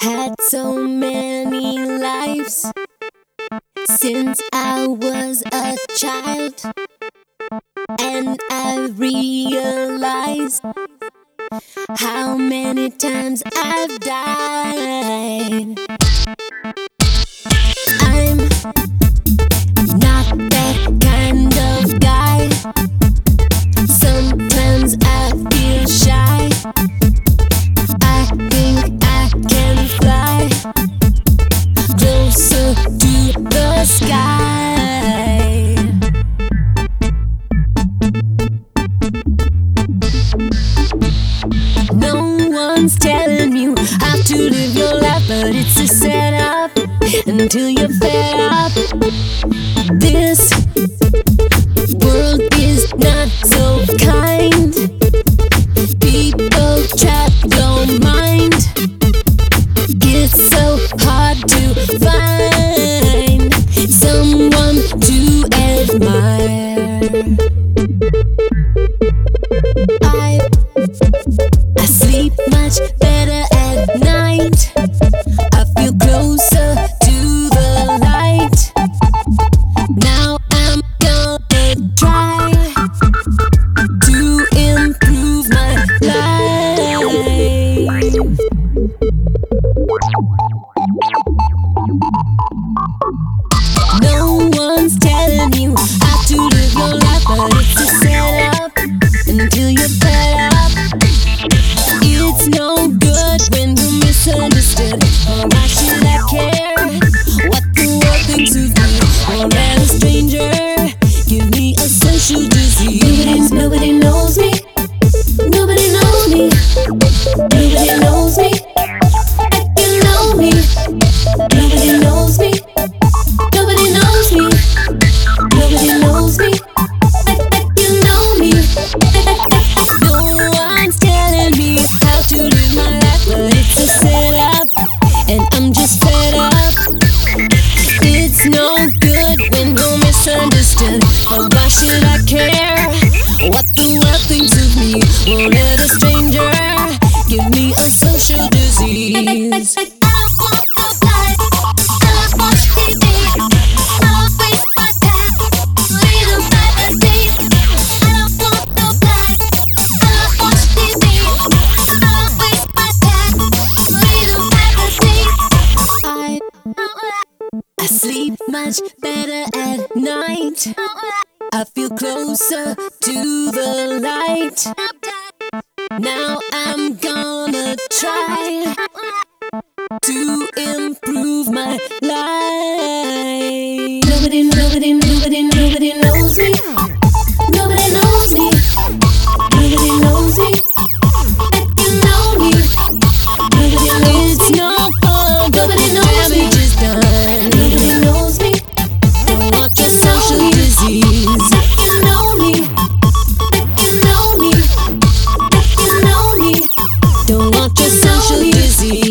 Had so many lives since I was a child, and I realized how many times I've died. Everyone's telling you how to live your life, but it's a setup until you're fed up. This should disappear. Nobody, nobody knows me. much better at night. I feel closer to the light. Now I'm gonna try to improve my life. Nobody, nobody, nobody, nobody knows me. should be